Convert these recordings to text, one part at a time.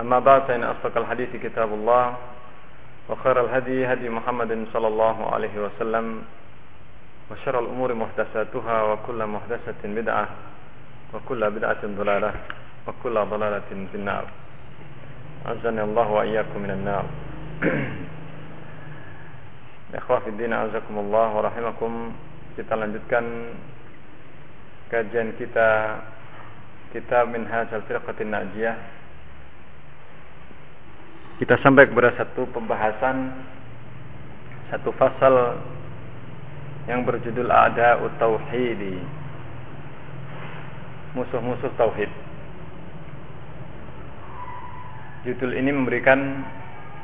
أما بعد فإن أصدق الحديث كتاب الله وخير الهدي هدي محمد صلى الله عليه وسلم وشر الأمور محدثاتها وكل محدثة بدعة وكل بدعة ضلالة وكل ضلالة في النار. عزني الله وإياكم من النار. Ikhwafiddin azakumullah wa rahimakum Kita lanjutkan Kajian kita Kita Minhaj al-Firqatin Najiyah. Kita sampai kepada satu pembahasan Satu fasal Yang berjudul Ada Tauhidi Musuh-musuh Tauhid Judul ini memberikan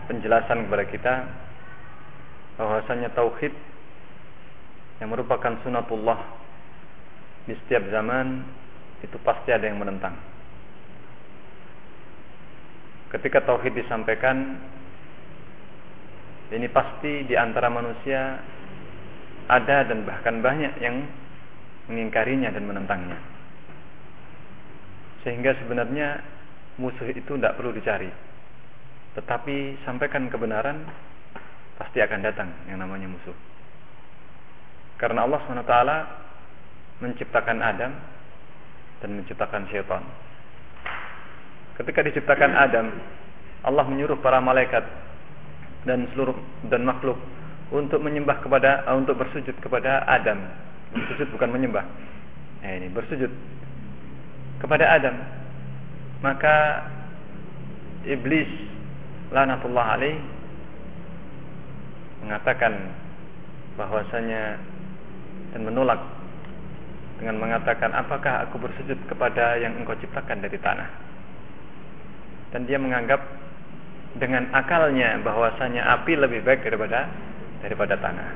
penjelasan kepada kita bahwasanya tauhid yang merupakan sunatullah di setiap zaman itu pasti ada yang menentang. Ketika tauhid disampaikan ini pasti di antara manusia ada dan bahkan banyak yang mengingkarinya dan menentangnya. Sehingga sebenarnya musuh itu tidak perlu dicari. Tetapi sampaikan kebenaran pasti akan datang yang namanya musuh. Karena Allah SWT menciptakan Adam dan menciptakan syaitan. Ketika diciptakan Adam, Allah menyuruh para malaikat dan seluruh dan makhluk untuk menyembah kepada untuk bersujud kepada Adam. Bersujud bukan menyembah. Nah, ini bersujud kepada Adam. Maka iblis lanatullah alaih mengatakan bahwasanya dan menolak dengan mengatakan apakah aku bersujud kepada yang engkau ciptakan dari tanah dan dia menganggap dengan akalnya bahwasanya api lebih baik daripada daripada tanah.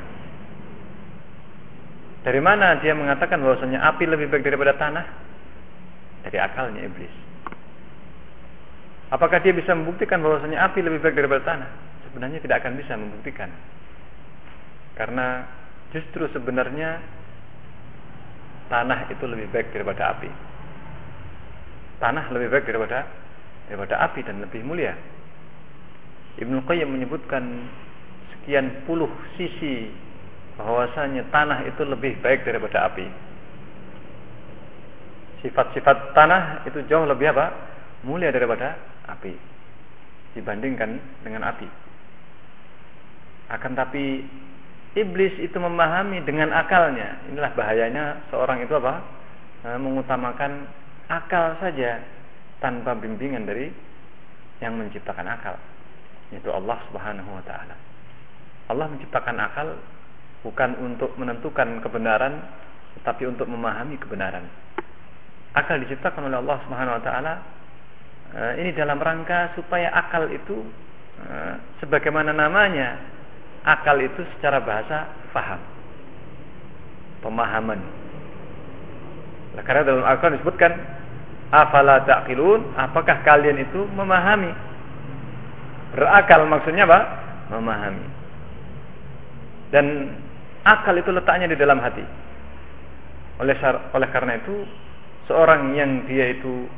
Dari mana dia mengatakan bahwasanya api lebih baik daripada tanah? Dari akalnya iblis. Apakah dia bisa membuktikan bahwasanya api lebih baik daripada tanah? Sebenarnya tidak akan bisa membuktikan. Karena justru sebenarnya tanah itu lebih baik daripada api. Tanah lebih baik daripada daripada api dan lebih mulia. Ibnu Qayyim menyebutkan sekian puluh sisi bahwasanya tanah itu lebih baik daripada api. Sifat-sifat tanah itu jauh lebih apa? Mulia daripada api dibandingkan dengan api. Akan tapi iblis itu memahami dengan akalnya. Inilah bahayanya seorang itu apa? E, mengutamakan akal saja tanpa bimbingan dari yang menciptakan akal, yaitu Allah Subhanahu wa taala. Allah menciptakan akal bukan untuk menentukan kebenaran, tetapi untuk memahami kebenaran. Akal diciptakan oleh Allah Subhanahu wa taala e, ini dalam rangka supaya akal itu e, sebagaimana namanya akal itu secara bahasa faham pemahaman nah, karena dalam Al-Quran disebutkan afala ta'qilun? Apakah kalian itu memahami? Berakal maksudnya apa? Memahami. Dan akal itu letaknya di dalam hati. Oleh oleh karena itu seorang yang dia itu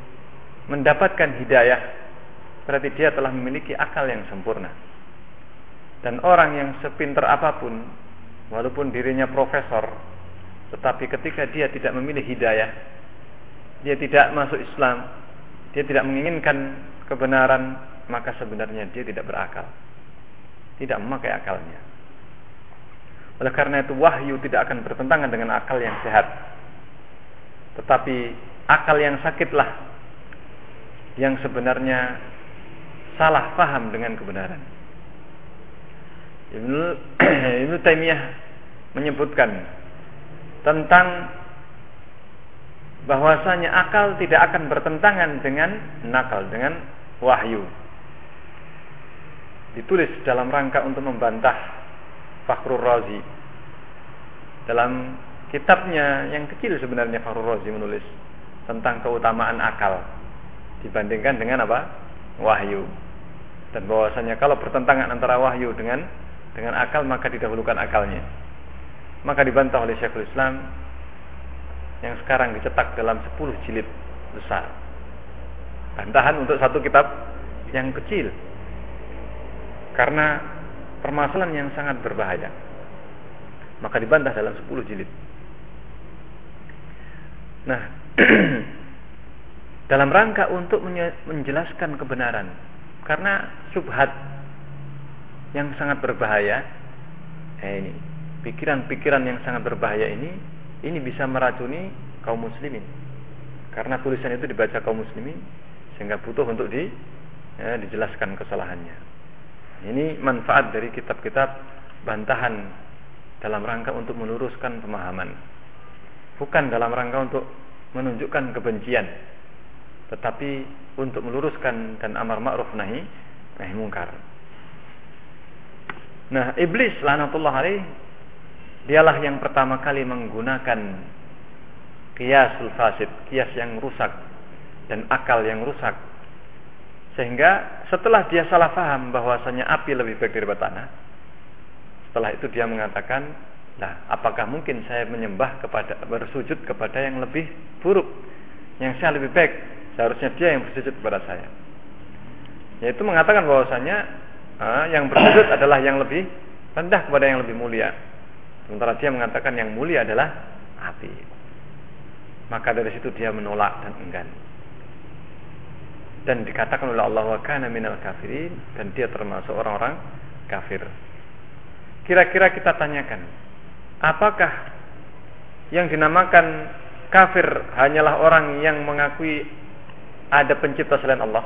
mendapatkan hidayah berarti dia telah memiliki akal yang sempurna. Dan orang yang sepinter apa pun, walaupun dirinya profesor, Tetapi ketika dia tidak memilih hidayah, dia tidak masuk Islam, dia tidak menginginkan kebenaran, maka sebenarnya dia tidak berakal. Tidak memakai akalnya. Oleh karena itu wahyu tidak akan bertentangan dengan akal yang sehat. Tetapi akal yang sakitlah yang sebenarnya salah paham dengan kebenaran. Ibnu Ibnu Taimiyah menyebutkan tentang bahwasanya akal tidak akan bertentangan dengan nakal, dengan wahyu. Ditulis dalam rangka untuk membantah Fakhrul Razi. Dalam kitabnya yang kecil sebenarnya Fakhrul Razi menulis tentang keutamaan akal dibandingkan dengan apa? Wahyu. Dan bahwasanya kalau bertentangan antara wahyu dengan dengan akal maka didahulukan akalnya. Maka dibantah oleh Syekhul Islam yang sekarang dicetak dalam 10 jilid besar. Bantahan untuk satu kitab yang kecil. Karena permasalahan yang sangat berbahaya. Maka dibantah dalam 10 jilid. Nah, dalam rangka untuk menjelaskan kebenaran. Karena subhat yang sangat berbahaya, eh ini pikiran-pikiran yang sangat berbahaya ini ini bisa meracuni kaum muslimin. Karena tulisan itu dibaca kaum muslimin sehingga butuh untuk di ya, dijelaskan kesalahannya. Ini manfaat dari kitab-kitab bantahan dalam rangka untuk meluruskan pemahaman. Bukan dalam rangka untuk menunjukkan kebencian, tetapi untuk meluruskan dan amar ma'ruf nahi nahi mungkar. Nah, iblis lanatullah alaih Dialah yang pertama kali menggunakan kiasul fasid, kias yang rusak dan akal yang rusak. Sehingga setelah dia salah faham bahwasanya api lebih baik daripada tanah, setelah itu dia mengatakan, "Nah, apakah mungkin saya menyembah kepada bersujud kepada yang lebih buruk, yang saya lebih baik? Seharusnya dia yang bersujud kepada saya." Yaitu mengatakan bahwasanya ah, yang bersujud adalah yang lebih rendah kepada yang lebih mulia. Sementara dia mengatakan yang mulia adalah api. Maka dari situ dia menolak dan enggan. Dan dikatakan oleh Allah wa kana minal kafirin dan dia termasuk orang-orang kafir. Kira-kira kita tanyakan, apakah yang dinamakan kafir hanyalah orang yang mengakui ada pencipta selain Allah?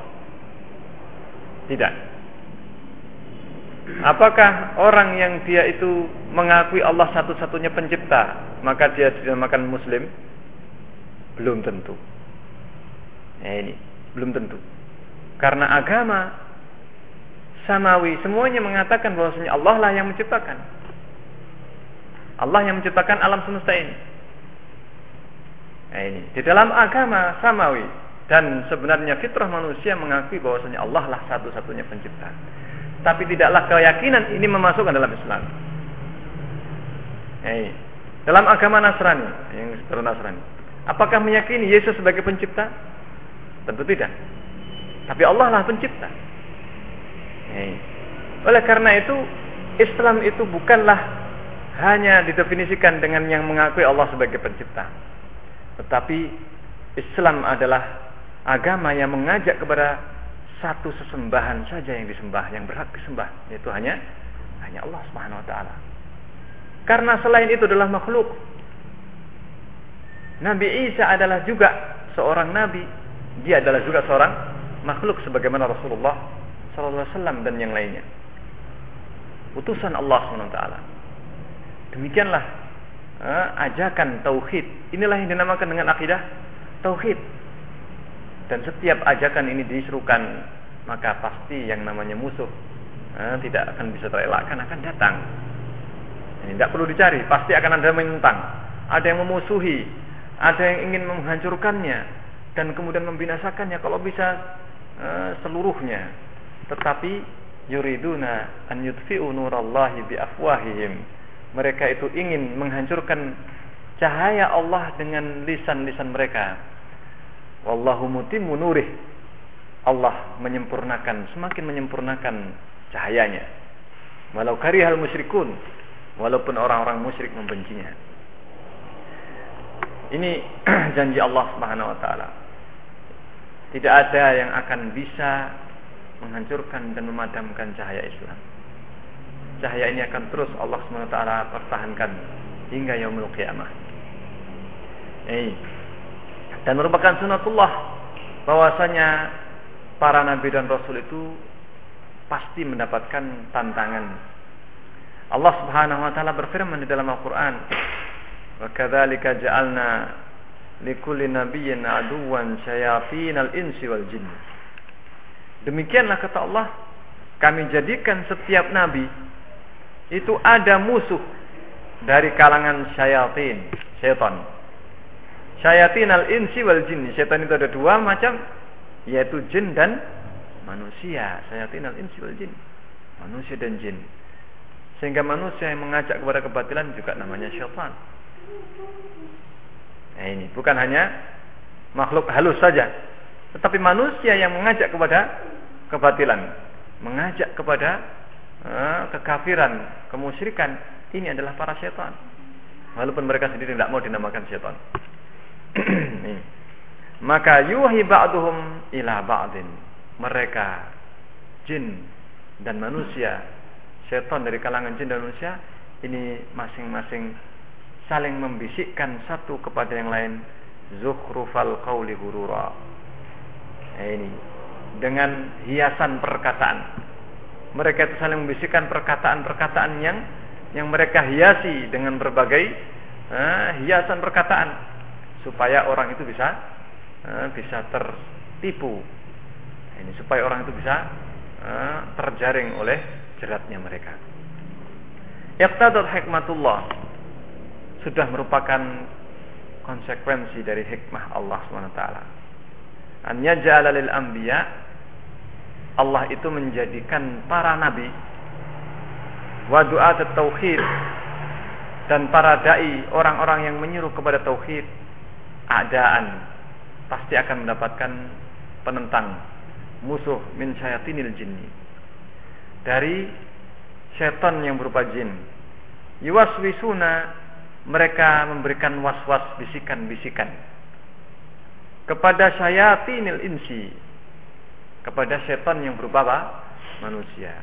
Tidak. Apakah orang yang dia itu mengakui Allah satu-satunya pencipta, maka dia dinamakan muslim? Belum tentu. Nah, ini belum tentu. Karena agama samawi semuanya mengatakan bahwasanya Allah lah yang menciptakan. Allah yang menciptakan alam semesta ini. Nah, ini di dalam agama samawi dan sebenarnya fitrah manusia mengakui bahwasanya Allah lah satu-satunya pencipta tapi tidaklah keyakinan ini memasukkan dalam Islam. Hey. Dalam agama Nasrani, yang Nasrani, apakah meyakini Yesus sebagai pencipta? Tentu tidak. Tapi Allah lah pencipta. Hey. Oleh karena itu, Islam itu bukanlah hanya didefinisikan dengan yang mengakui Allah sebagai pencipta. Tetapi Islam adalah agama yang mengajak kepada satu sesembahan saja yang disembah, yang berhak disembah, yaitu hanya hanya Allah Subhanahu wa taala. Karena selain itu adalah makhluk. Nabi Isa adalah juga seorang nabi, dia adalah juga seorang makhluk sebagaimana Rasulullah sallallahu alaihi wasallam dan yang lainnya. Utusan Allah Subhanahu wa taala. Demikianlah eh, ajakan tauhid. Inilah yang dinamakan dengan akidah tauhid dan setiap ajakan ini diserukan maka pasti yang namanya musuh eh, tidak akan bisa terelakkan akan datang. Ini tidak perlu dicari pasti akan ada menentang. Ada yang memusuhi ada yang ingin menghancurkannya dan kemudian membinasakannya kalau bisa eh, seluruhnya. Tetapi yuriduna an yutfi'u nurallahi bi afwahihim mereka itu ingin menghancurkan cahaya Allah dengan lisan-lisan mereka Wallahu mutimmu nurih. Allah menyempurnakan, semakin menyempurnakan cahayanya. Walau karihal musyrikun, walaupun orang-orang musyrik membencinya. Ini janji Allah Subhanahu wa taala. Tidak ada yang akan bisa menghancurkan dan memadamkan cahaya Islam. Cahaya ini akan terus Allah Subhanahu wa taala pertahankan hingga yaumul qiyamah. Eh. Dan merupakan sunatullah bahwasanya para nabi dan rasul itu pasti mendapatkan tantangan. Allah Subhanahu wa taala berfirman di dalam Al-Qur'an, "Wa kadzalika ja'alna likulli nabiyyin aduwan syayatinal insi wal jin." Demikianlah kata Allah, kami jadikan setiap nabi itu ada musuh dari kalangan syayatin, syaitan. Syayatin al-insi wal jin. Syaitan itu ada dua macam, yaitu jin dan manusia. Syayatin al-insi wal jin. Manusia dan jin. Sehingga manusia yang mengajak kepada kebatilan juga namanya syaitan. Nah ini bukan hanya makhluk halus saja, tetapi manusia yang mengajak kepada kebatilan, mengajak kepada uh, kekafiran, kemusyrikan, ini adalah para syaitan. Walaupun mereka sendiri tidak mau dinamakan syaitan. Maka yuhi ba'duhum ila ba'din. Mereka jin dan manusia setan dari kalangan jin dan manusia ini masing-masing saling membisikkan satu kepada yang lain. Zukhrufal qawli hurura nah, ini. Dengan hiasan perkataan. Mereka itu saling membisikkan perkataan-perkataan yang yang mereka hiasi dengan berbagai uh, hiasan perkataan supaya orang itu bisa uh, bisa tertipu ini supaya orang itu bisa uh, terjaring oleh jeratnya mereka. Iqtadat hikmatullah sudah merupakan konsekuensi dari hikmah Allah SWT. An yaj'ala lil anbiya Allah itu menjadikan para nabi wa du'at tauhid dan para dai orang-orang yang menyuruh kepada tauhid adaan pasti akan mendapatkan penentang musuh min syayatinil jinni dari setan yang berupa jin. Yuwaswisuna mereka memberikan was-was bisikan-bisikan kepada syayatinil insi kepada setan yang berupa apa? manusia.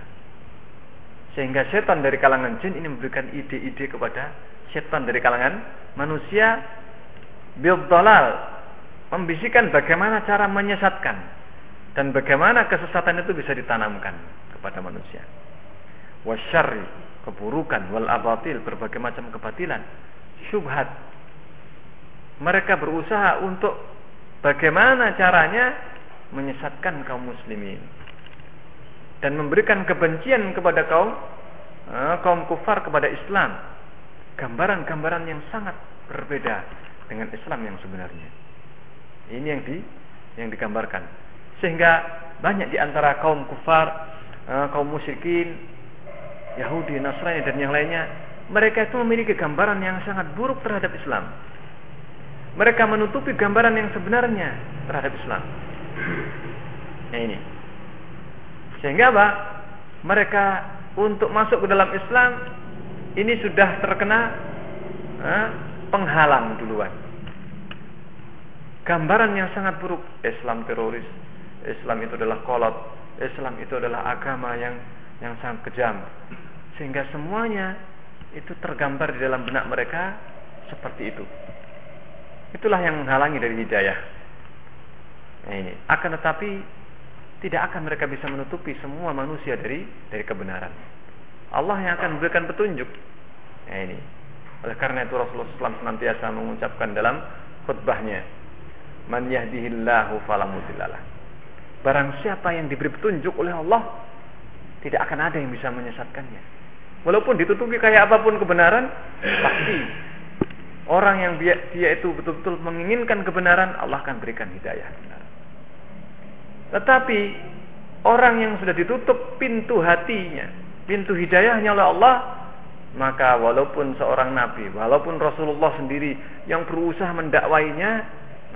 Sehingga setan dari kalangan jin ini memberikan ide-ide kepada setan dari kalangan manusia bil membisikkan bagaimana cara menyesatkan dan bagaimana kesesatan itu bisa ditanamkan kepada manusia. Wasyari keburukan wal abatil berbagai macam kebatilan, syubhat. Mereka berusaha untuk bagaimana caranya menyesatkan kaum muslimin dan memberikan kebencian kepada kaum uh, kaum kufar kepada Islam. Gambaran-gambaran yang sangat berbeda dengan Islam yang sebenarnya. Ini yang di yang digambarkan. Sehingga banyak di antara kaum kufar uh, kaum musyrikin, Yahudi, Nasrani dan yang lainnya, mereka itu memiliki gambaran yang sangat buruk terhadap Islam. Mereka menutupi gambaran yang sebenarnya terhadap Islam. Nah ini. Sehingga apa? Mereka untuk masuk ke dalam Islam ini sudah terkena uh, penghalang duluan. Gambaran yang sangat buruk Islam teroris, Islam itu adalah kolot, Islam itu adalah agama yang yang sangat kejam. Sehingga semuanya itu tergambar di dalam benak mereka seperti itu. Itulah yang menghalangi dari hidayah. Nah, ini. Akan tetapi tidak akan mereka bisa menutupi semua manusia dari dari kebenaran. Allah yang akan memberikan petunjuk. Nah, ini oleh karena itu Rasulullah SAW senantiasa mengucapkan dalam khutbahnya man yahdihillahu falamudillalah Barang siapa yang diberi petunjuk oleh Allah, tidak akan ada yang bisa menyesatkannya. Walaupun ditutupi kayak apa pun kebenaran, pasti orang yang dia, dia itu betul-betul menginginkan kebenaran, Allah akan berikan hidayah. Tetapi orang yang sudah ditutup pintu hatinya, pintu hidayahnya oleh Allah, maka walaupun seorang nabi, walaupun Rasulullah sendiri yang berusaha mendakwainya,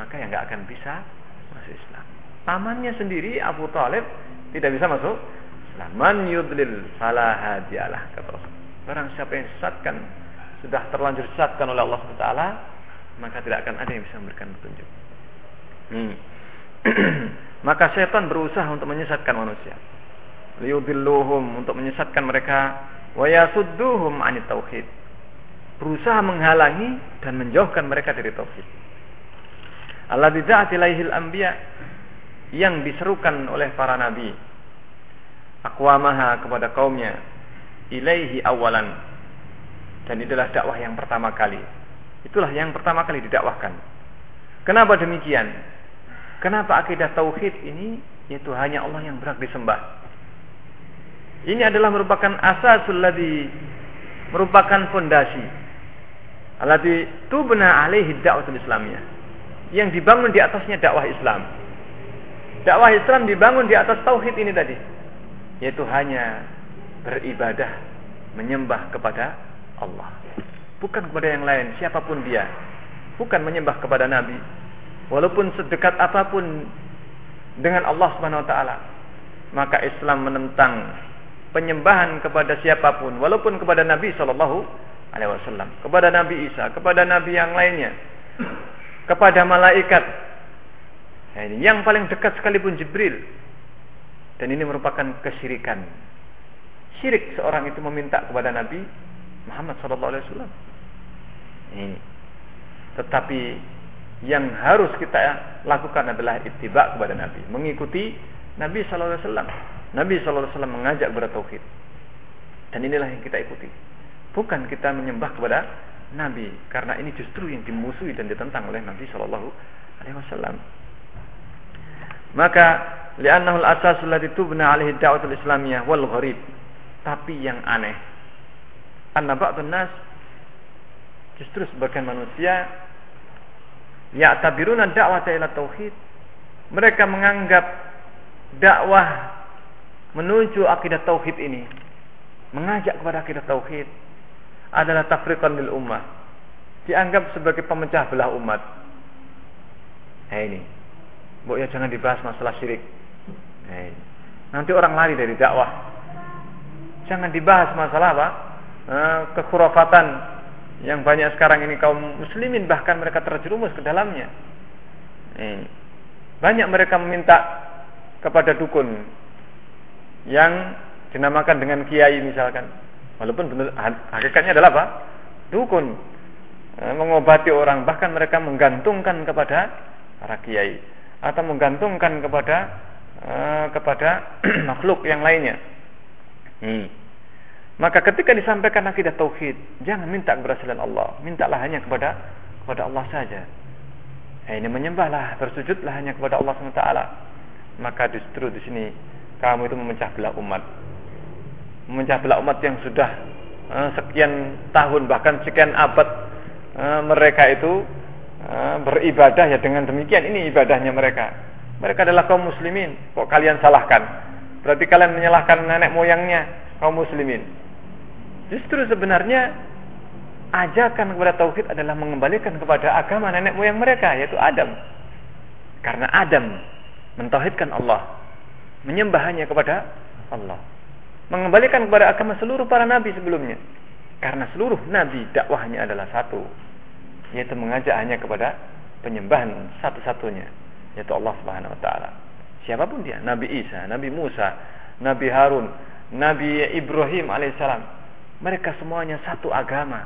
maka yang nggak akan bisa masuk Islam pamannya sendiri Abu Talib tidak bisa masuk. Man yudlil fala hadiyalah kata Rasul. Barang siapa yang sesatkan sudah terlanjur sesatkan oleh Allah SWT maka tidak akan ada yang bisa memberikan petunjuk. Hmm. maka setan berusaha untuk menyesatkan manusia. Liyudilluhum untuk menyesatkan mereka wa yasudduhum anit tauhid. Berusaha menghalangi dan menjauhkan mereka dari tauhid. Allah da'at ilaihil anbiya yang diserukan oleh para nabi. Akwamaha kepada kaumnya ilaihi awalan. Dan itulah dakwah yang pertama kali. Itulah yang pertama kali didakwahkan. Kenapa demikian? Kenapa akidah tauhid ini yaitu hanya Allah yang berhak disembah ini adalah merupakan asasul ladzi merupakan fondasi. Alladzi tubna alaihi da'watul islamiyah. Yang dibangun di atasnya dakwah Islam. Dakwah Islam dibangun di atas tauhid ini tadi, yaitu hanya beribadah, menyembah kepada Allah, bukan kepada yang lain, siapa pun dia, bukan menyembah kepada nabi, walaupun sedekat apa pun dengan Allah Subhanahu wa taala. Maka Islam menentang penyembahan kepada siapa pun, walaupun kepada Nabi Shallallahu Alaihi Wasallam, kepada Nabi Isa, kepada Nabi yang lainnya, kepada malaikat. Nah, ini yang paling dekat sekalipun Jibril. Dan ini merupakan kesyirikan. Syirik seorang itu meminta kepada Nabi Muhammad SAW. Ini. Tetapi yang harus kita lakukan adalah ittiba kepada Nabi, mengikuti Nabi SAW. Nabi SAW mengajak bertauhid. Dan inilah yang kita ikuti. Bukan kita menyembah kepada Nabi karena ini justru yang dimusuhi dan ditentang oleh Nabi Alaihi Wasallam. Maka li'annahu al-asas alladhi tubna alaihi da'watul islamiyah wal gharib. Tapi yang aneh anna ba'dun nas justru sebagian manusia ya'tabiruna da'wata ila tauhid. Mereka menganggap dakwah menuju akidah tauhid ini mengajak kepada akidah tauhid adalah tafriqan lil ummah. Dianggap sebagai pemecah belah umat. Nah ini. Bu ya jangan dibahas masalah syirik. Nah. Nanti orang lari dari dakwah. Jangan dibahas masalah apa? Eh, kekhurafatan yang banyak sekarang ini kaum muslimin bahkan mereka terjerumus ke dalamnya. Ini. Banyak mereka meminta kepada dukun yang dinamakan dengan kiai misalkan Walaupun benar hakikatnya adalah apa? Dukun. E, mengobati orang, bahkan mereka menggantungkan kepada para kiai atau menggantungkan kepada e, kepada makhluk yang lainnya. Hmm. Maka ketika disampaikan akidah tauhid, jangan minta keberhasilan Allah, mintalah hanya kepada kepada Allah saja. Eh, ini menyembahlah, bersujudlah hanya kepada Allah SWT. Maka justru di sini kamu itu memecah belah umat memecah belah umat yang sudah uh, sekian tahun bahkan sekian abad uh, mereka itu uh, beribadah ya dengan demikian ini ibadahnya mereka. Mereka adalah kaum muslimin. Kok kalian salahkan? Berarti kalian menyalahkan nenek moyangnya kaum muslimin. Justru sebenarnya ajakan kepada tauhid adalah mengembalikan kepada agama nenek moyang mereka yaitu Adam. Karena Adam mentauhidkan Allah, menyembah kepada Allah mengembalikan kepada agama seluruh para nabi sebelumnya. Karena seluruh nabi dakwahnya adalah satu, yaitu mengajak hanya kepada penyembahan satu-satunya, yaitu Allah Subhanahu wa taala. Siapa pun dia, Nabi Isa, Nabi Musa, Nabi Harun, Nabi Ibrahim alaihissalam, mereka semuanya satu agama.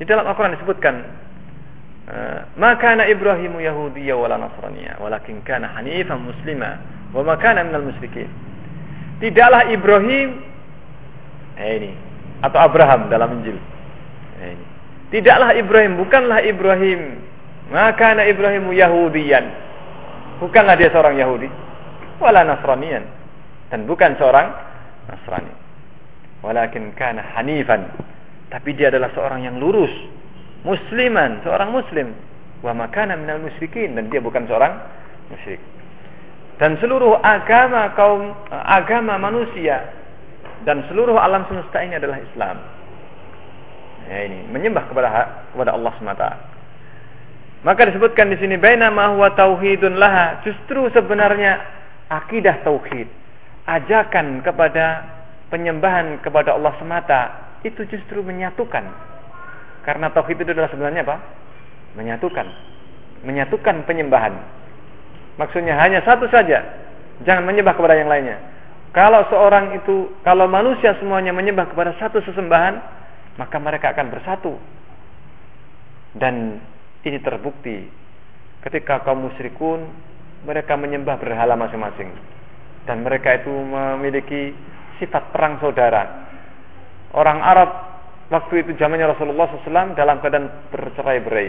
Di dalam Al-Quran disebutkan, na Ibrahimu Yahudiyya wala Nasraniyya, walakin kana hanifan muslima, wa ma kana minal musyrikin. Tidaklah Ibrahim eh ini atau Abraham dalam Injil. Eh, ini. Tidaklah Ibrahim, bukanlah Ibrahim. Maka na Ibrahimu Yahudiyan. Bukanlah dia seorang Yahudi. Wala Nasraniyan. Dan bukan seorang Nasrani. Walakin kana hanifan. Tapi dia adalah seorang yang lurus. Musliman, seorang muslim. Wa makana minal musyrikin. Dan dia bukan seorang musyrik dan seluruh agama kaum agama manusia dan seluruh alam semesta ini adalah Islam. Ya ini menyembah kepada kepada Allah semata. Maka disebutkan di sini baina ma huwa tauhidun laha, justru sebenarnya akidah tauhid, ajakan kepada penyembahan kepada Allah semata itu justru menyatukan. Karena tauhid itu adalah sebenarnya apa? Menyatukan. Menyatukan penyembahan. Maksudnya hanya satu saja. Jangan menyembah kepada yang lainnya. Kalau seorang itu, kalau manusia semuanya menyembah kepada satu sesembahan, maka mereka akan bersatu. Dan ini terbukti ketika kaum musyrikun mereka menyembah berhala masing-masing dan mereka itu memiliki sifat perang saudara. Orang Arab waktu itu zamannya Rasulullah SAW dalam keadaan bercerai-berai.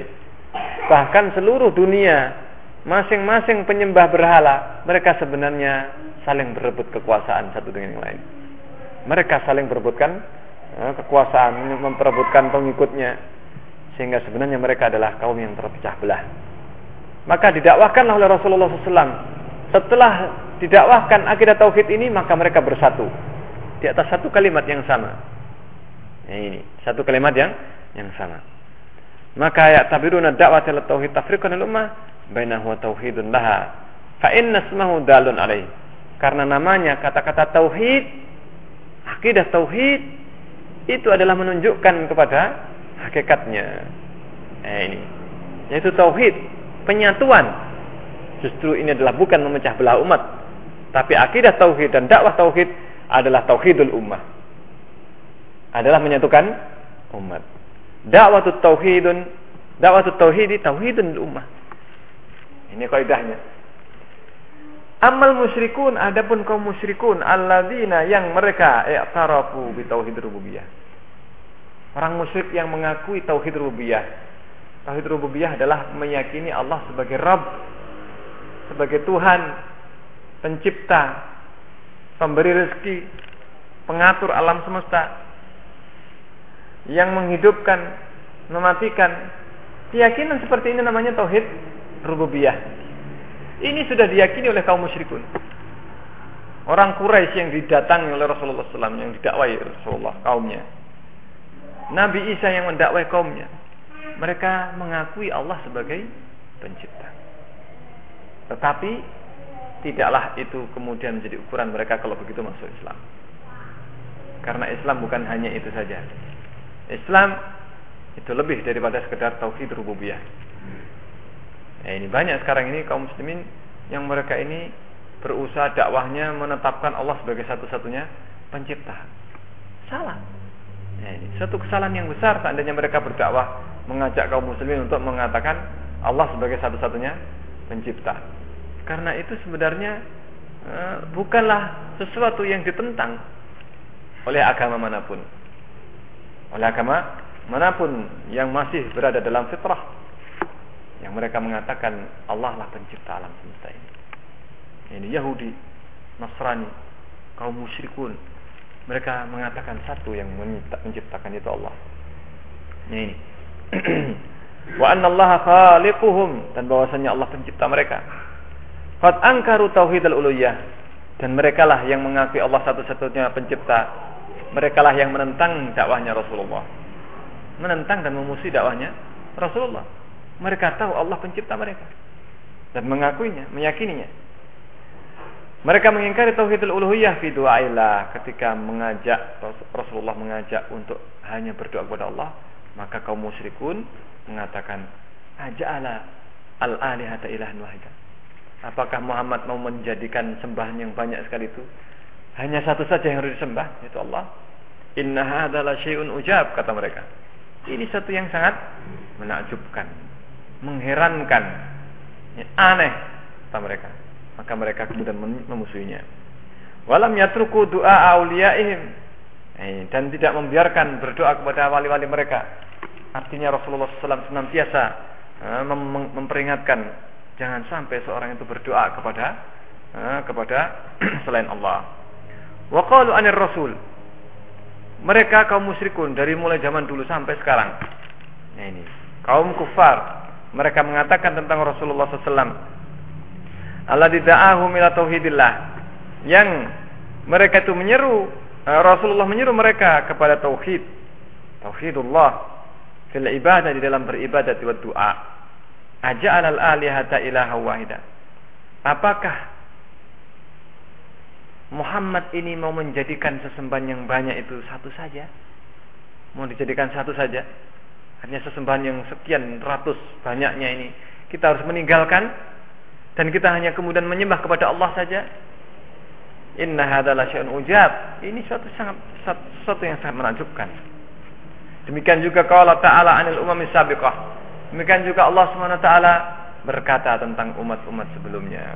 Bahkan seluruh dunia masing-masing penyembah berhala mereka sebenarnya saling berebut kekuasaan satu dengan yang lain. Mereka saling berebutkan eh, kekuasaan, memperebutkan pengikutnya sehingga sebenarnya mereka adalah kaum yang terpecah belah. Maka didakwahkanlah oleh Rasulullah SAW. Setelah didakwahkan akidah tauhid ini, maka mereka bersatu di atas satu kalimat yang sama. Ini satu kalimat yang yang sama. Maka ya tabiruna dakwah ila tauhid tafriqan al ummah bainahu tauhidun laha. Fa inna ismahu dalun alaih. Karena namanya kata-kata tauhid, akidah tauhid itu adalah menunjukkan kepada hakikatnya. Nah, ini yaitu tauhid, penyatuan. Justru ini adalah bukan memecah belah umat, tapi akidah tauhid dan dakwah tauhid adalah tauhidul ummah. Adalah menyatukan umat. Dakwah tauhidun, dakwah tauhid tauhidun ummah. Ini kaidahnya. Amal musyrikun adapun kaum musyrikun alladzina yang mereka i'tarafu bi tauhid rububiyah. Orang musyrik yang mengakui tauhid rububiyah. Tauhid rububiyah adalah meyakini Allah sebagai Rabb, sebagai Tuhan, pencipta, pemberi rezeki, pengatur alam semesta, yang menghidupkan, mematikan. Keyakinan seperti ini namanya tauhid rububiyah. Ini sudah diyakini oleh kaum musyrikun. Orang Quraisy yang didatangi oleh Rasulullah SAW, yang didakwai Rasulullah kaumnya. Nabi Isa yang mendakwai kaumnya. Mereka mengakui Allah sebagai pencipta. Tetapi tidaklah itu kemudian menjadi ukuran mereka kalau begitu masuk Islam. Karena Islam bukan hanya itu saja. Islam itu lebih daripada sekedar tauhid rububiyah. Ya, ini banyak sekarang ini kaum muslimin yang mereka ini berusaha dakwahnya menetapkan Allah sebagai satu-satunya pencipta. Salah. Ya, ini satu kesalahan yang besar seandainya mereka berdakwah mengajak kaum muslimin untuk mengatakan Allah sebagai satu-satunya pencipta. Karena itu sebenarnya uh, bukanlah sesuatu yang ditentang oleh agama mana pun. Oleh agama mana pun yang masih berada dalam fitrah yang mereka mengatakan Allah lah pencipta alam semesta ini. Ini Yahudi, Nasrani, kaum musyrikun. Mereka mengatakan satu yang menciptakan itu Allah. Ini. Wa anna Allah khaliquhum dan bahwasanya Allah pencipta mereka. Qad angkaru tauhid al-uluhiyah dan mereka lah yang mengakui Allah satu-satunya pencipta. Mereka lah yang menentang dakwahnya Rasulullah. Menentang dan memusuhi dakwahnya Rasulullah. Mereka tahu Allah pencipta mereka dan mengakuinya, meyakininya. Mereka mengingkari tauhidul uluhiyah fi ketika mengajak Rasulullah mengajak untuk hanya berdoa kepada Allah, maka kaum musyrikun mengatakan aja'ala al-alihata ilahan wahidah. Apakah Muhammad mau menjadikan sembahan yang banyak sekali itu? Hanya satu saja yang harus disembah, yaitu Allah. Inna hadzal syai'un ujab kata mereka. Ini satu yang sangat menakjubkan mengherankan, ya, aneh kata mereka. Maka mereka kemudian memusuhinya. Walam yatruku doa auliyaihim eh, dan tidak membiarkan berdoa kepada wali-wali mereka. Artinya Rasulullah SAW senantiasa eh, mem memperingatkan jangan sampai seorang itu berdoa kepada eh, kepada selain Allah. Wa qalu anir rasul. Mereka kaum musyrikun dari mulai zaman dulu sampai sekarang. Nah ini. Kaum kufar. Mereka mengatakan tentang Rasulullah SAW Allah dida'ahum ila tauhidillah. Yang mereka itu menyeru eh, Rasulullah menyeru mereka kepada tauhid. Tauhidullah. Fil ibadah di dalam beribadah wa doa aja'al al alihata ilaha wahida apakah Muhammad ini mau menjadikan sesembahan yang banyak itu satu saja mau dijadikan satu saja Artinya sesembahan yang sekian ratus banyaknya ini kita harus meninggalkan dan kita hanya kemudian menyembah kepada Allah saja. Inna hadalah syai'un ujab. Ini suatu sangat suatu yang sangat menakjubkan. Demikian juga kalau Ta'ala anil umam sabiqah. Demikian juga Allah SWT berkata tentang umat-umat sebelumnya.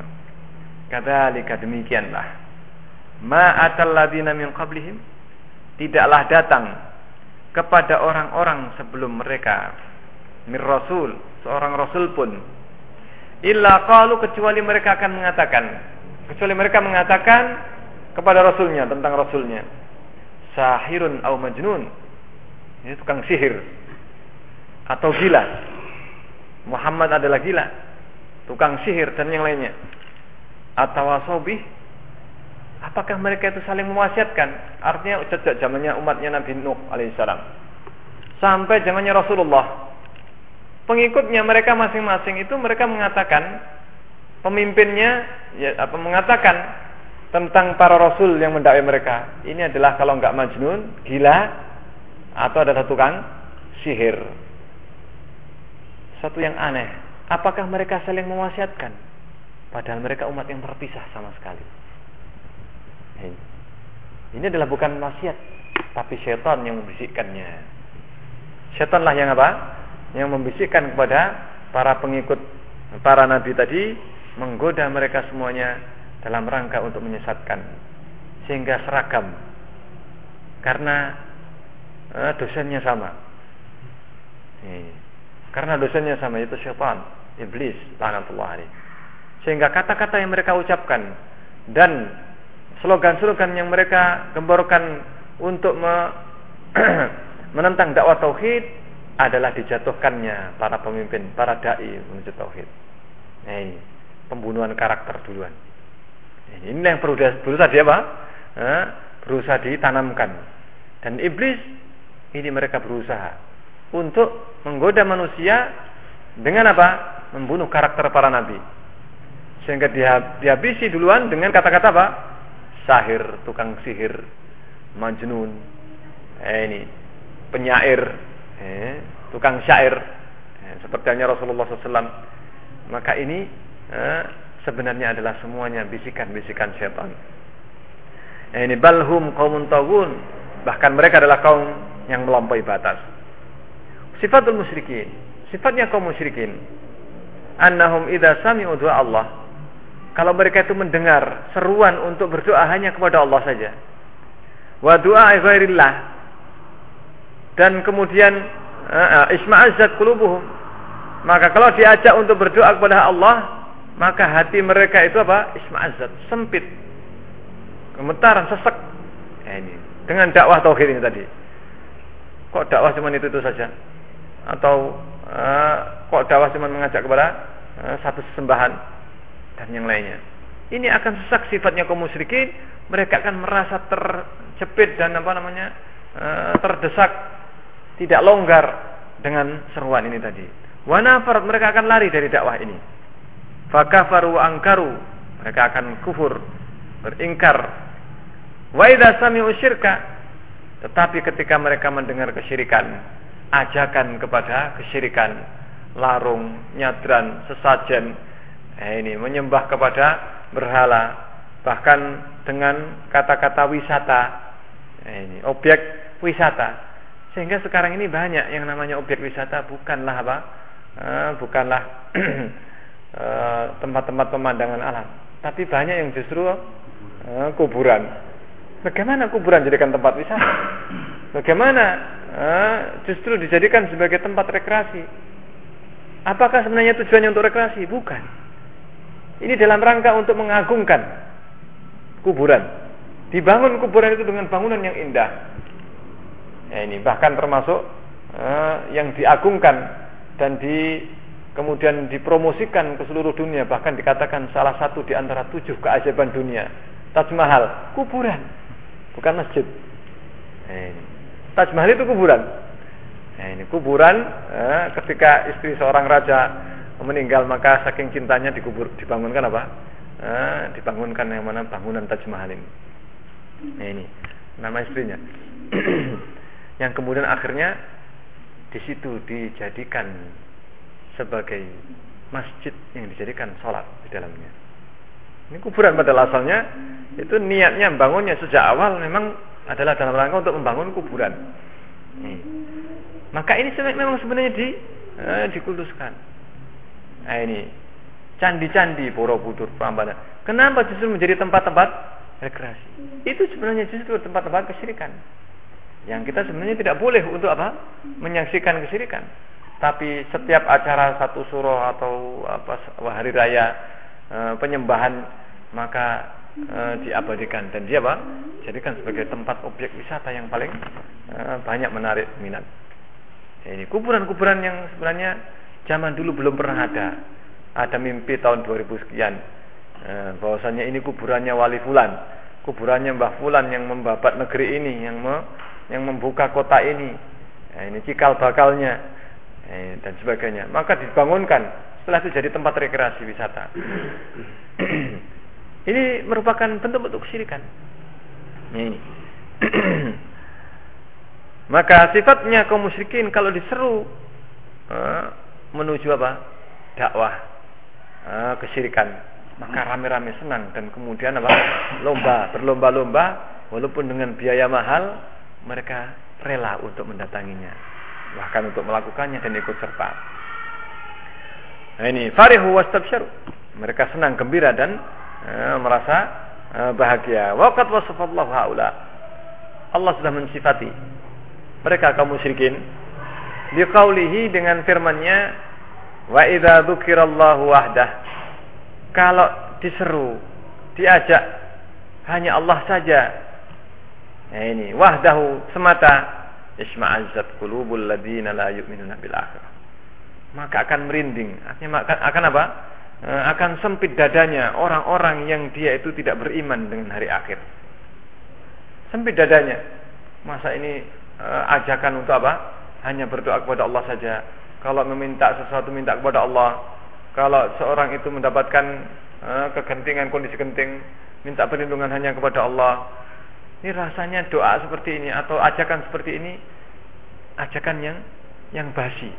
Kadzalika demikianlah. Ma atal ladina min tidaklah datang kepada orang-orang sebelum mereka. Mir rasul seorang rasul pun. Illa qalu kecuali mereka akan mengatakan. Kecuali mereka mengatakan kepada rasulnya tentang rasulnya. Sahirun au majnun. Ini tukang sihir. Atau gila Muhammad adalah gila tukang sihir dan yang lainnya. Atau asobih apakah mereka itu saling mewasiatkan? Artinya sejak zamannya umatnya Nabi Nuh alaihissalam. Sampai zamannya Rasulullah. Pengikutnya mereka masing-masing itu mereka mengatakan pemimpinnya ya apa mengatakan tentang para rasul yang mendakwai mereka. Ini adalah kalau nggak majnun gila atau ada satu tukang sihir satu yang aneh apakah mereka saling mewasiatkan? Padahal mereka umat yang terpisah sama sekali. Ini adalah bukan wasiat tapi setan yang membisikkannya. Setanlah yang apa? Yang membisikkan kepada para pengikut para nabi tadi menggoda mereka semuanya dalam rangka untuk menyesatkan. Sehingga seragam. Karena eh, dosennya sama. Eh, karena dosennya sama itu syaitan iblis laknatullah sehingga kata-kata yang mereka ucapkan dan slogan-slogan yang mereka gemborkan untuk me menentang dakwah tauhid adalah dijatuhkannya para pemimpin, para dai menuju tauhid. Nah, ini pembunuhan karakter duluan. Ini yang perlu berusaha dia apa? Nah, berusaha ditanamkan. Dan iblis ini mereka berusaha untuk menggoda manusia dengan apa? Membunuh karakter para nabi. Sehingga dihabisi duluan dengan kata-kata apa? Sahir, tukang sihir, majnun. Eh, ini penyair, eh, tukang syair eh, seperti hanya Rasulullah SAW maka ini eh, sebenarnya adalah semuanya bisikan-bisikan syaitan eh, ini balhum kaumun tagun bahkan mereka adalah kaum yang melampaui batas sifatul musyrikin. Sifatnya kaum musyrikin. Annahum idza sami'u doa Allah. Kalau mereka itu mendengar seruan untuk berdoa hanya kepada Allah saja. Wa doa ghairillah. Dan kemudian uh, isma'azzat qulubuhum. Maka kalau diajak untuk berdoa kepada Allah maka hati mereka itu apa? Isma'azzat sempit. Gemetaran sesek. Ya ini. Dengan dakwah tauhid ini tadi. Kok dakwah cuma itu itu saja atau uh, kok dakwah cuma mengajak kepada uh, satu sembahan dan yang lainnya ini akan sesak sifatnya kaum musyrikin mereka akan merasa terjepit dan apa namanya uh, terdesak tidak longgar dengan seruan ini tadi. Wanafar mereka akan lari dari dakwah ini. Fakafaru angkaru mereka akan kufur beringkar. Wa idza sami'u syirka tetapi ketika mereka mendengar kesyirikan, ajakan kepada kesyirikan, larung, nyadran, sesajen, eh ini menyembah kepada berhala, bahkan dengan kata-kata wisata, eh ini objek wisata, sehingga sekarang ini banyak yang namanya objek wisata bukanlah apa? Uh, bukanlah eh, tempat-tempat uh, pemandangan alam, tapi banyak yang justru uh, kuburan. Bagaimana kuburan jadikan tempat wisata? Bagaimana justru dijadikan sebagai tempat rekreasi? Apakah sebenarnya tujuannya untuk rekreasi? Bukan. Ini dalam rangka untuk mengagungkan kuburan. Dibangun kuburan itu dengan bangunan yang indah, Ya, ini bahkan termasuk eh, yang diagungkan dan di kemudian dipromosikan ke seluruh dunia bahkan dikatakan salah satu di antara tujuh keajaiban dunia Taj Mahal kuburan bukan masjid ya, ini. Taj Mahal itu kuburan. Ya, ini kuburan eh, ketika istri seorang raja meninggal maka saking cintanya dikubur dibangunkan apa? Eh, dibangunkan yang mana? Bangunan Taj Mahal ini. Nah, ini nama istrinya. Yang kemudian akhirnya di situ dijadikan sebagai masjid yang dijadikan sholat di dalamnya. Ini kuburan pada asalnya itu niatnya bangunnya sejak awal memang adalah dalam rangka untuk membangun kuburan. Maka ini memang sebenarnya di eh, dikuduskan. Nah ini candi-candi Borobudur Prambanan. Kenapa justru menjadi tempat-tempat rekreasi? Itu sebenarnya justru tempat-tempat kesyirikan. Yang kita sebenarnya tidak boleh untuk apa? Menyaksikan kesyirikan. Tapi setiap acara satu suruh atau apa hari raya e, penyembahan maka e, diabadikan dan dia apa? Jadikan sebagai tempat objek wisata yang paling e, banyak menarik minat. Ini kuburan-kuburan yang sebenarnya zaman dulu belum pernah ada. Ada mimpi tahun 2000 sekian e, bahwasanya ini kuburannya wali fulan, kuburannya Mbah Fulan yang membabat negeri ini, yang me, yang membuka kota ini. Nah, ini cikal bakalnya eh, dan sebagainya. Maka dibangunkan setelah itu jadi tempat rekreasi wisata. Ini merupakan bentuk-bentuk kesyirikan. Ini. Maka sifatnya kaum musyrikin kalau diseru eh, menuju apa? dakwah eh, kesyirikan, maka rame-rame senang dan kemudian apa? lomba, berlomba-lomba walaupun dengan biaya mahal mereka rela untuk mendatanginya bahkan untuk melakukannya dan ikut serta. Nah ini farihu wastabsyaru. Mereka senang gembira dan e, merasa e, bahagia. Waqad wasafallahu haula. Allah sudah mensifati mereka kaum musyrikin biqaulihi dengan firman-Nya wa idza dzukirallahu wahdah. Kalau diseru, diajak hanya Allah saja. Nah ini wahdahu semata isma'azzat qulubul ladina la yu'minuna bil akhirah. Maka akan merinding. Artinya akan apa? E, akan sempit dadanya orang-orang yang dia itu tidak beriman dengan hari akhir. Sempit dadanya. Masa ini e, ajakan untuk apa? Hanya berdoa kepada Allah saja. Kalau meminta sesuatu minta kepada Allah. Kalau seorang itu mendapatkan e, kegentingan kondisi genting, minta perlindungan hanya kepada Allah ini rasanya doa seperti ini atau ajakan seperti ini ajakan yang yang basi.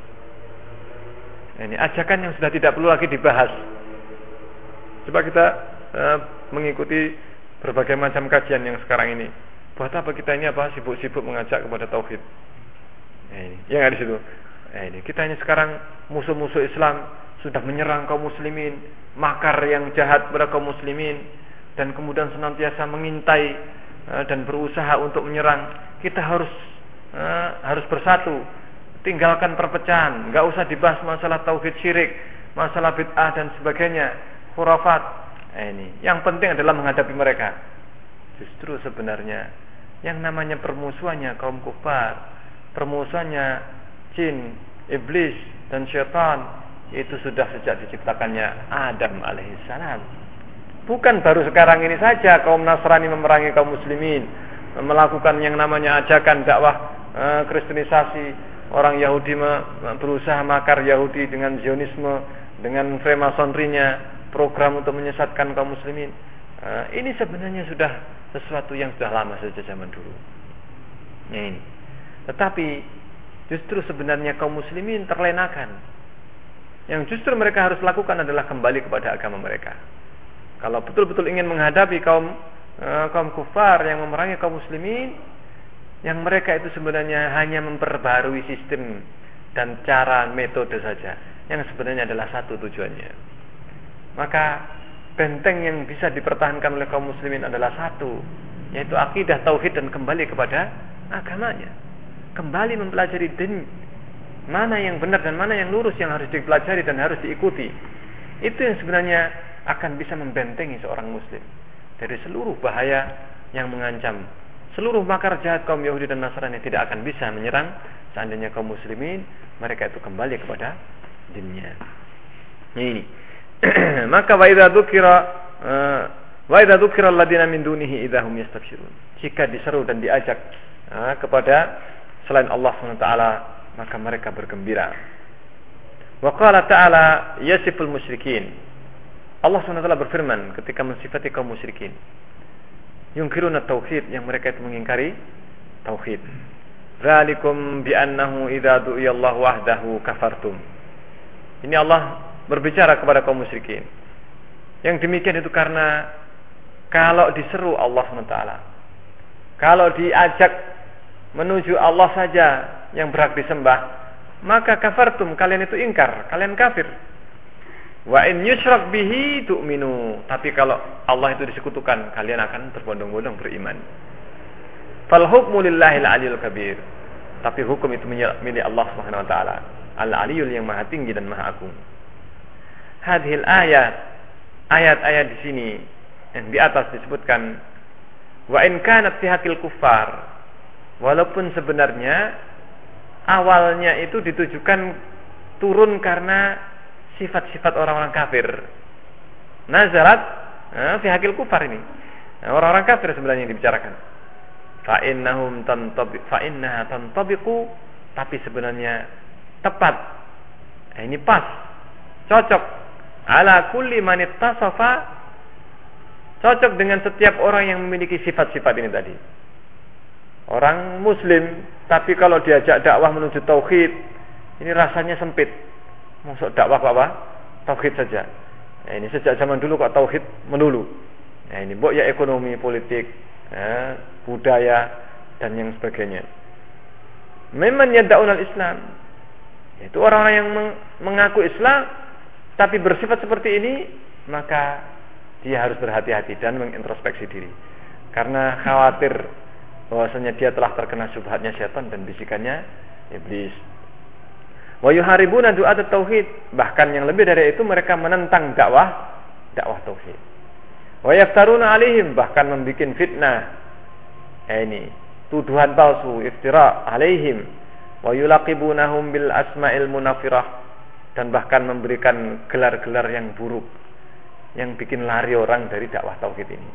Ini ajakan yang sudah tidak perlu lagi dibahas. Coba kita uh, mengikuti berbagai macam kajian yang sekarang ini. Buat apa kita ini apa sibuk-sibuk mengajak kepada tauhid? Nah, ini, yang ada di situ. Nah, ini kita ini sekarang musuh-musuh Islam sudah menyerang kaum muslimin, makar yang jahat pada kaum muslimin dan kemudian senantiasa mengintai Eh, dan berusaha untuk menyerang, kita harus uh, harus bersatu. Tinggalkan perpecahan, nggak usah dibahas masalah tauhid syirik, masalah bid'ah dan sebagainya, khurafat. Eh, ini, yang penting adalah menghadapi mereka. Justru sebenarnya yang namanya permusuhannya kaum kufar, permusuhannya jin, iblis dan syaitan itu sudah sejak diciptakannya Adam alaihissalam Bukan baru sekarang ini saja kaum Nasrani memerangi kaum muslimin, melakukan yang namanya ajakan dakwah e, kristenisasi. Orang Yahudi berusaha makar Yahudi dengan Zionisme, dengan Freemasonrinya, program untuk menyesatkan kaum muslimin. E, ini sebenarnya sudah sesuatu yang sudah lama sejak zaman dulu. Nah, ini. Tetapi justru sebenarnya kaum muslimin terlenakan. Yang justru mereka harus lakukan adalah kembali kepada agama mereka. Kalau betul-betul ingin menghadapi kaum uh, kaum kufar yang memerangi kaum muslimin, yang mereka itu sebenarnya hanya memperbarui sistem dan cara metode saja, yang sebenarnya adalah satu tujuannya. Maka benteng yang bisa dipertahankan oleh kaum muslimin adalah satu, yaitu akidah tauhid dan kembali kepada agamanya. Kembali mempelajari din mana yang benar dan mana yang lurus yang harus dipelajari dan harus diikuti. Itu yang sebenarnya akan bisa membentengi seorang muslim dari seluruh bahaya yang mengancam. Seluruh makar jahat kaum Yahudi dan Nasrani tidak akan bisa menyerang seandainya kaum muslimin mereka itu kembali kepada dinnya. Ini. Maka wa idza dzukira uh, wa idza min dunihi idahum yastabsyirun. Jika diseru dan diajak uh, kepada selain Allah SWT maka mereka bergembira. Wa qala ta'ala yasiful musyrikin Allah SWT berfirman ketika mensifati kaum musyrikin. Yungkiruna tauhid yang mereka itu mengingkari tauhid. Zalikum bi annahu idza du'iya Allah wahdahu kafartum. Ini Allah berbicara kepada kaum musyrikin. Yang demikian itu karena kalau diseru Allah SWT, kalau diajak menuju Allah saja yang berhak disembah, maka kafartum kalian itu ingkar, kalian kafir. Wa in yushrak bihi tu'minu. Tapi kalau Allah itu disekutukan, kalian akan terbondong-bondong beriman. Fal hukmu lillahil aliyul kabir. Tapi hukum itu milik Allah Subhanahu wa taala. Al aliyul yang maha tinggi dan maha agung. Hadhil ayat ayat-ayat di sini yang di atas disebutkan wa in kanat kufar walaupun sebenarnya awalnya itu ditujukan turun karena sifat-sifat orang-orang kafir. Nazarat eh, fi hakil kufar ini. Orang-orang kafir sebenarnya yang dibicarakan. Fa innahum tantabi fa innaha tantabiqu tapi sebenarnya tepat. Nah, ini pas. Cocok. Ala kulli man ittasafa cocok dengan setiap orang yang memiliki sifat-sifat ini tadi. Orang muslim tapi kalau diajak dakwah menuju tauhid ini rasanya sempit masuk dakwah apa tauhid saja nah, ini sejak zaman dulu kok tauhid melulu nah ini mbok ya ekonomi politik ya, budaya dan yang sebagainya. Memang yada'un al-Islam. Itu orang-orang yang mengaku Islam tapi bersifat seperti ini, maka dia harus berhati-hati dan mengintrospeksi diri. Karena khawatir bahwasanya dia telah terkena subhatnya setan dan bisikannya iblis. Wa yuharibuna du'at tauhid. Bahkan yang lebih dari itu mereka menentang dakwah dakwah tauhid. Wa yaftaruna alaihim. Bahkan membuat fitnah. Eh, ini tuduhan palsu iftira alaihim. Wa yulaqibunahum bil asma'il munafirah. Dan bahkan memberikan gelar-gelar yang buruk yang bikin lari orang dari dakwah tauhid ini.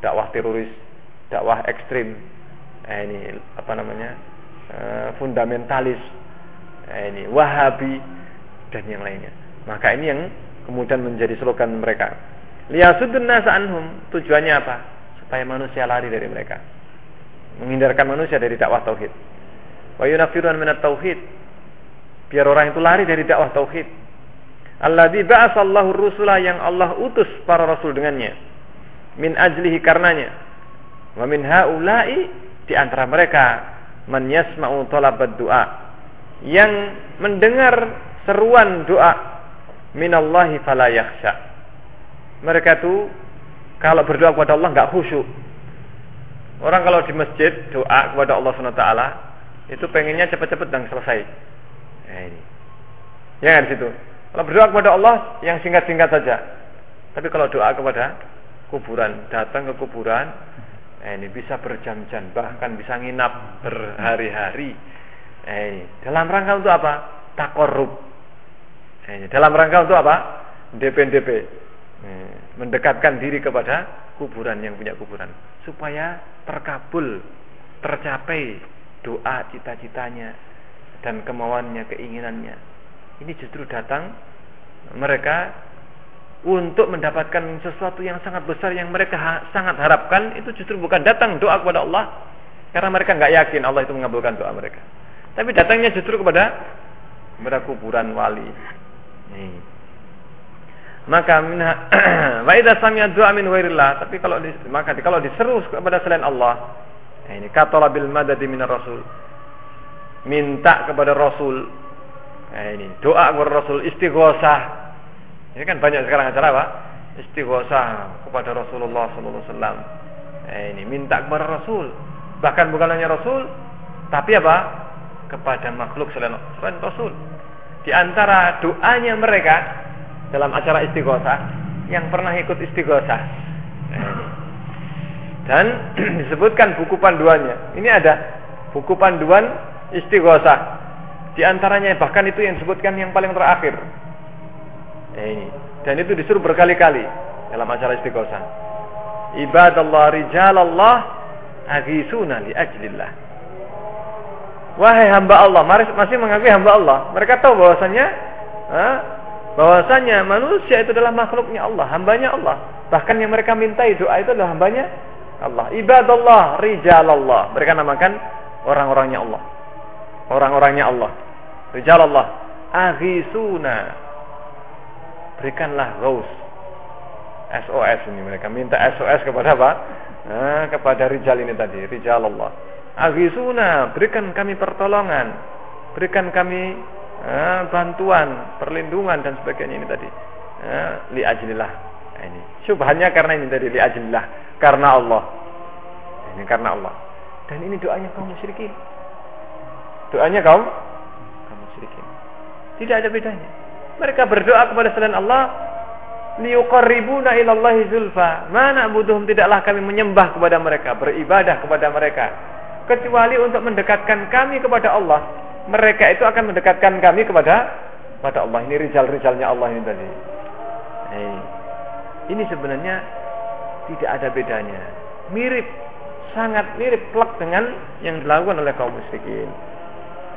Dakwah teroris dakwah ekstrim. Eh, ini apa namanya eh, fundamentalis eh, ini wahabi dan yang lainnya maka ini yang kemudian menjadi slogan mereka liyasudun nasa anhum tujuannya apa supaya manusia lari dari mereka menghindarkan manusia dari dakwah tauhid. Wa yunafirun minat tauhid. Biar orang itu lari dari dakwah tauhid. Alladzi ba'asallahu rusula yang Allah utus para rasul dengannya. Min ajlihi karenanya. Wa min haula'i di antara mereka man yasma'u talabad du'a yang mendengar seruan doa minallahi fala yakhsha. Mereka itu kalau berdoa kepada Allah nggak khusyuk, Orang kalau di masjid doa kepada Allah SWT itu pengennya cepat-cepat dan selesai. Nah, ini. Ya di situ. Kalau berdoa kepada Allah yang singkat-singkat saja. Tapi kalau doa kepada kuburan, datang ke kuburan, nah, ini bisa berjam-jam, bahkan bisa nginap berhari-hari. Ini. Dalam rangka untuk apa? Takorub. Ini. Dalam rangka untuk apa? DP-DP. Nah, mendekatkan diri kepada kuburan yang punya kuburan supaya terkabul tercapai doa cita-citanya dan kemauannya keinginannya ini justru datang mereka untuk mendapatkan sesuatu yang sangat besar yang mereka ha sangat harapkan itu justru bukan datang doa kepada Allah karena mereka nggak yakin Allah itu mengabulkan doa mereka tapi datangnya justru kepada kepada kuburan wali. Maka minha wa idza sami'a du'a min ghairillah tapi kalau di, maka kalau diseru kepada selain Allah nah ini katala bil madadi minar rasul minta kepada rasul. Nah ini doa kepada rasul istighosah. Ini kan banyak sekarang acara Pak. Istighosah kepada Rasulullah sallallahu alaihi wasallam. Nah ini minta kepada rasul. Bahkan bukan hanya rasul tapi apa kepada makhluk selain, rasul di antara doanya mereka dalam acara istighosah yang pernah ikut istighosah. Dan disebutkan buku panduannya. Ini ada buku panduan istighosah. Di antaranya bahkan itu yang disebutkan yang paling terakhir. Ya ini. Dan itu disuruh berkali-kali dalam acara istighosah. Ibadallah rijalallah aghisuna li ajlillah. Wahai hamba Allah, masih mengakui hamba Allah. Mereka tahu bahwasanya bahwasanya manusia itu adalah makhluknya Allah, hambanya Allah. Bahkan yang mereka mintai doa itu adalah hambanya Allah. Ibadallah, rijalallah. Mereka namakan orang-orangnya Allah. Orang-orangnya Allah. Rijal Allah. Aghisuna. Berikanlah gaus. SOS ini mereka minta SOS kepada apa? Nah, kepada rijal ini tadi, rijal Allah. Aghisuna, berikan kami pertolongan. Berikan kami eh, bantuan, perlindungan dan sebagainya ini tadi. Eh, li ajlillah. Nah, ini. Subhannya karena ini tadi li ajlillah, karena Allah. Ini karena Allah. Dan ini doanya kaum musyrikin. Doanya kaum kaum musyrikin. Tidak ada bedanya. Mereka berdoa kepada selain Allah liyuqarribuna ilallahi zulfa. Mana butuhum tidaklah kami menyembah kepada mereka, beribadah kepada mereka kecuali untuk mendekatkan kami kepada Allah. Mereka itu akan mendekatkan kami kepada kepada Allah. Ini rijal-rijalnya Allah ini tadi. Hey. Ini sebenarnya tidak ada bedanya. Mirip, sangat mirip plek dengan yang dilakukan oleh kaum musyrikin.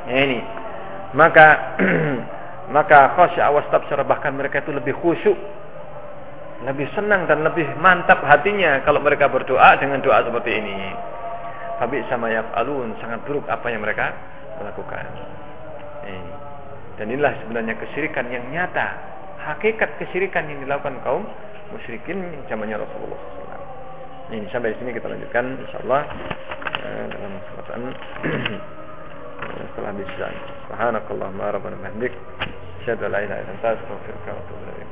Nah, ini. Maka maka khasya wastabsyara bahkan mereka itu lebih khusyuk lebih senang dan lebih mantap hatinya kalau mereka berdoa dengan doa seperti ini. Tapi sama alun sangat buruk apa yang mereka lakukan. Dan inilah sebenarnya kesyirikan yang nyata, hakikat kesyirikan yang dilakukan kaum musyrikin zamannya Rasulullah. Ini sampai sini kita lanjutkan insyaallah eh, dalam kesempatan setelah bisa. Subhanakallahumma rabbana bihamdik, asyhadu an la ilaha illa anta astaghfiruka wa atubu ilaik.